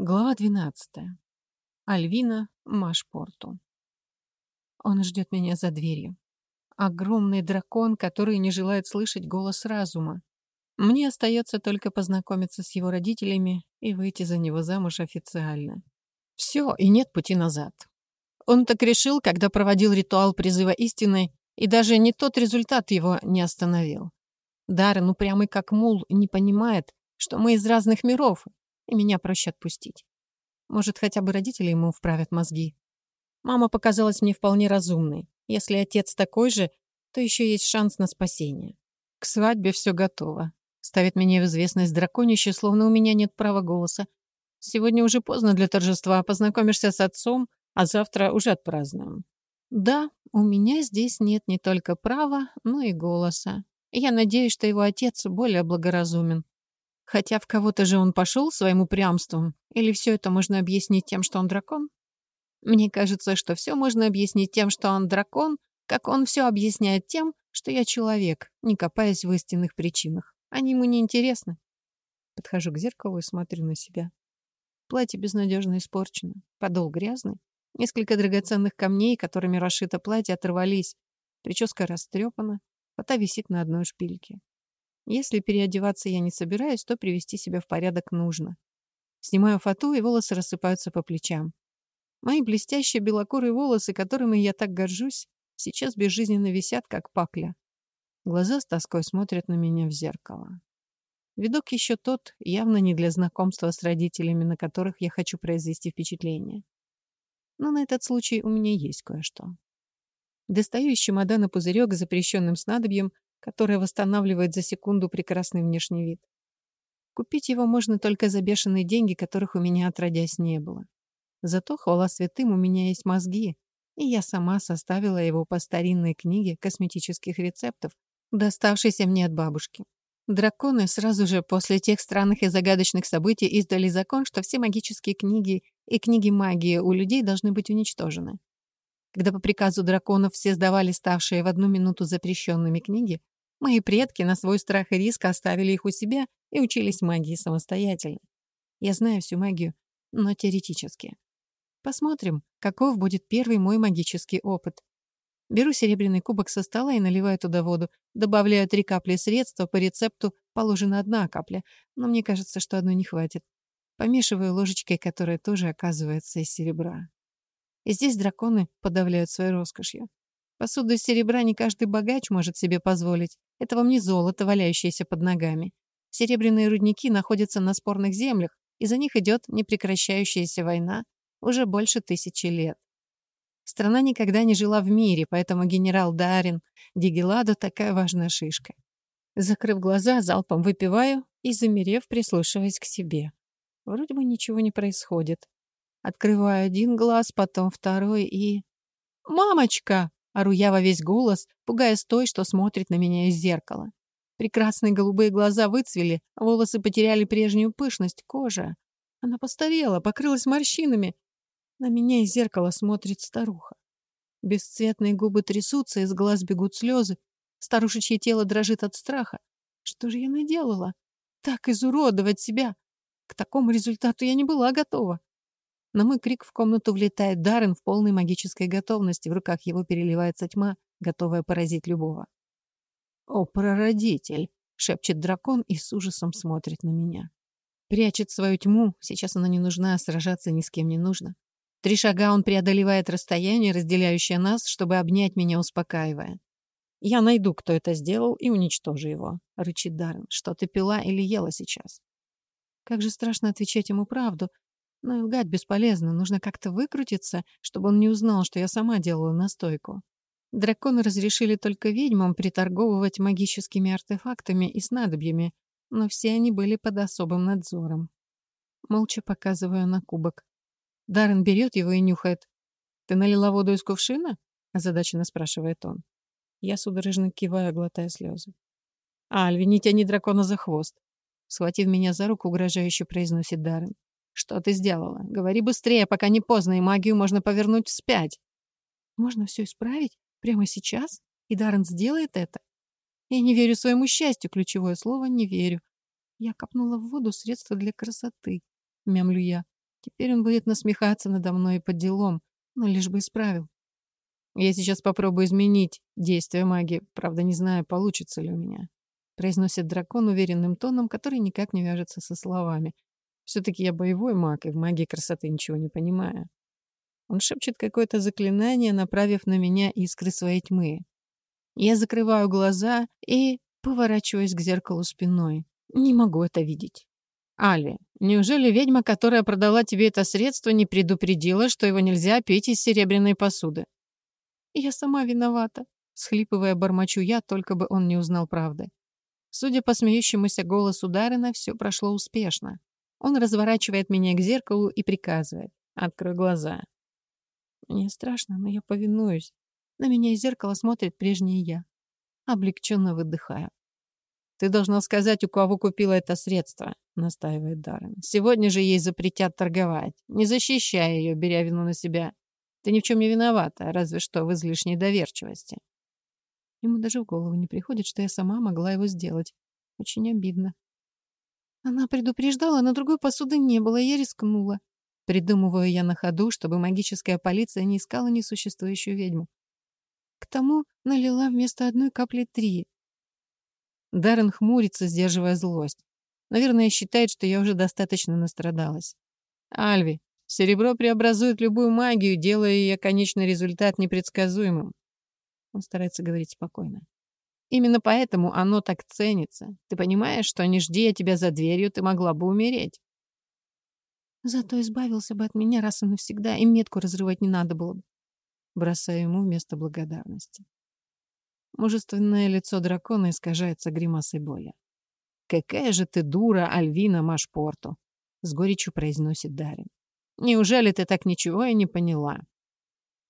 Глава 12. Альвина Машпорту. Он ждет меня за дверью. Огромный дракон, который не желает слышать голос разума. Мне остается только познакомиться с его родителями и выйти за него замуж официально. Все, и нет пути назад. Он так решил, когда проводил ритуал призыва истины, и даже не тот результат его не остановил. Даррен, упрямый как мул, не понимает, что мы из разных миров, и меня проще отпустить. Может, хотя бы родители ему вправят мозги. Мама показалась мне вполне разумной. Если отец такой же, то еще есть шанс на спасение. К свадьбе все готово. Ставит меня в известность драконище, словно у меня нет права голоса. Сегодня уже поздно для торжества, познакомишься с отцом, а завтра уже отпразднуем. Да, у меня здесь нет не только права, но и голоса. Я надеюсь, что его отец более благоразумен. Хотя в кого-то же он пошел своим упрямством. Или все это можно объяснить тем, что он дракон? Мне кажется, что все можно объяснить тем, что он дракон, как он все объясняет тем, что я человек, не копаясь в истинных причинах. Они ему не интересны. Подхожу к зеркалу и смотрю на себя. Платье безнадежно испорчено, подол грязный. Несколько драгоценных камней, которыми расшито платье, оторвались. Прическа растрепана, фата висит на одной шпильке. Если переодеваться я не собираюсь, то привести себя в порядок нужно. Снимаю фату, и волосы рассыпаются по плечам. Мои блестящие белокурые волосы, которыми я так горжусь, сейчас безжизненно висят, как пакля. Глаза с тоской смотрят на меня в зеркало. Видок еще тот, явно не для знакомства с родителями, на которых я хочу произвести впечатление. Но на этот случай у меня есть кое-что. Достаю из чемодана пузырек с запрещенным снадобьем которое восстанавливает за секунду прекрасный внешний вид. Купить его можно только за бешеные деньги, которых у меня отродясь не было. Зато, хвала святым, у меня есть мозги, и я сама составила его по старинной книге косметических рецептов, доставшейся мне от бабушки. Драконы сразу же после тех странных и загадочных событий издали закон, что все магические книги и книги магии у людей должны быть уничтожены. Когда по приказу драконов все сдавали ставшие в одну минуту запрещенными книги, мои предки на свой страх и риск оставили их у себя и учились магии самостоятельно. Я знаю всю магию, но теоретически. Посмотрим, каков будет первый мой магический опыт. Беру серебряный кубок со стола и наливаю туда воду. Добавляю три капли средства. По рецепту положена одна капля, но мне кажется, что одной не хватит. Помешиваю ложечкой, которая тоже оказывается из серебра. И здесь драконы подавляют своей роскошью. Посуду из серебра не каждый богач может себе позволить. Это вам не золото, валяющееся под ногами. Серебряные рудники находятся на спорных землях, и за них идет непрекращающаяся война уже больше тысячи лет. Страна никогда не жила в мире, поэтому генерал Дарин Дигеладо такая важная шишка. Закрыв глаза, залпом выпиваю и, замерев, прислушиваясь к себе. Вроде бы ничего не происходит. Открываю один глаз, потом второй и... «Мамочка!» — ору я во весь голос, пугаясь той, что смотрит на меня из зеркала. Прекрасные голубые глаза выцвели, волосы потеряли прежнюю пышность, кожа. Она постарела, покрылась морщинами. На меня из зеркала смотрит старуха. Бесцветные губы трясутся, из глаз бегут слезы. Старушечье тело дрожит от страха. Что же я наделала? Так изуродовать себя! К такому результату я не была готова. На мой крик в комнату влетает Даррен в полной магической готовности. В руках его переливается тьма, готовая поразить любого. «О, прародитель!» — шепчет дракон и с ужасом смотрит на меня. Прячет свою тьму, сейчас она не нужна, сражаться ни с кем не нужно. Три шага он преодолевает расстояние, разделяющее нас, чтобы обнять меня, успокаивая. «Я найду, кто это сделал, и уничтожу его», — рычит Даррен. «Что ты пила или ела сейчас?» Как же страшно отвечать ему правду, но и лгать бесполезно, нужно как-то выкрутиться, чтобы он не узнал, что я сама делала настойку. Драконы разрешили только ведьмам приторговывать магическими артефактами и снадобьями, но все они были под особым надзором. Молча показываю на кубок. Даррен берет его и нюхает. «Ты налила воду из кувшина?» — озадаченно спрашивает он. Я судорожно киваю, глотая слезы. «Альви, не тяни дракона за хвост!» Схватив меня за руку, угрожающе произносит Даррен. «Что ты сделала? Говори быстрее, пока не поздно, и магию можно повернуть вспять». «Можно все исправить? Прямо сейчас? И Даррен сделает это?» «Я не верю своему счастью, ключевое слово «не верю». Я копнула в воду средства для красоты», — мямлю я. Теперь он будет насмехаться надо мной и по делам, но лишь бы исправил. Я сейчас попробую изменить действие магии, правда, не знаю, получится ли у меня. Произносит дракон уверенным тоном, который никак не вяжется со словами. Все-таки я боевой маг, и в магии красоты ничего не понимаю. Он шепчет какое-то заклинание, направив на меня искры своей тьмы. Я закрываю глаза и поворачиваюсь к зеркалу спиной. Не могу это видеть. Али, неужели ведьма, которая продала тебе это средство, не предупредила, что его нельзя пить из серебряной посуды? Я сама виновата. Схлипывая, бормочу я, только бы он не узнал правды. Судя по смеющемуся голосу Даррена, все прошло успешно. Он разворачивает меня к зеркалу и приказывает. Открой глаза. Мне страшно, но я повинуюсь. На меня из зеркала смотрит прежнее я. Облегченно выдыхаю. «Ты должна сказать, у кого купила это средство», — настаивает Даррен. «Сегодня же ей запретят торговать. Не защищай ее, беря вину на себя. Ты ни в чем не виновата, разве что в излишней доверчивости». Ему даже в голову не приходит, что я сама могла его сделать. Очень обидно. Она предупреждала, но другой посуды не было, я рискнула. Придумываю я на ходу, чтобы магическая полиция не искала несуществующую ведьму. К тому налила вместо одной капли три. Даррен хмурится, сдерживая злость. Наверное, считает, что я уже достаточно настрадалась. Альви, серебро преобразует любую магию, делая ее конечный результат непредсказуемым. Он старается говорить спокойно. Именно поэтому оно так ценится. Ты понимаешь, что не жди я тебя за дверью, ты могла бы умереть. Зато избавился бы от меня раз и навсегда, и метку разрывать не надо было бы. Бросаю ему вместо благодарности. Мужественное лицо дракона искажается гримасой боли. «Какая же ты дура, Альвина Машпорту!» — с горечью произносит Дарин. «Неужели ты так ничего и не поняла?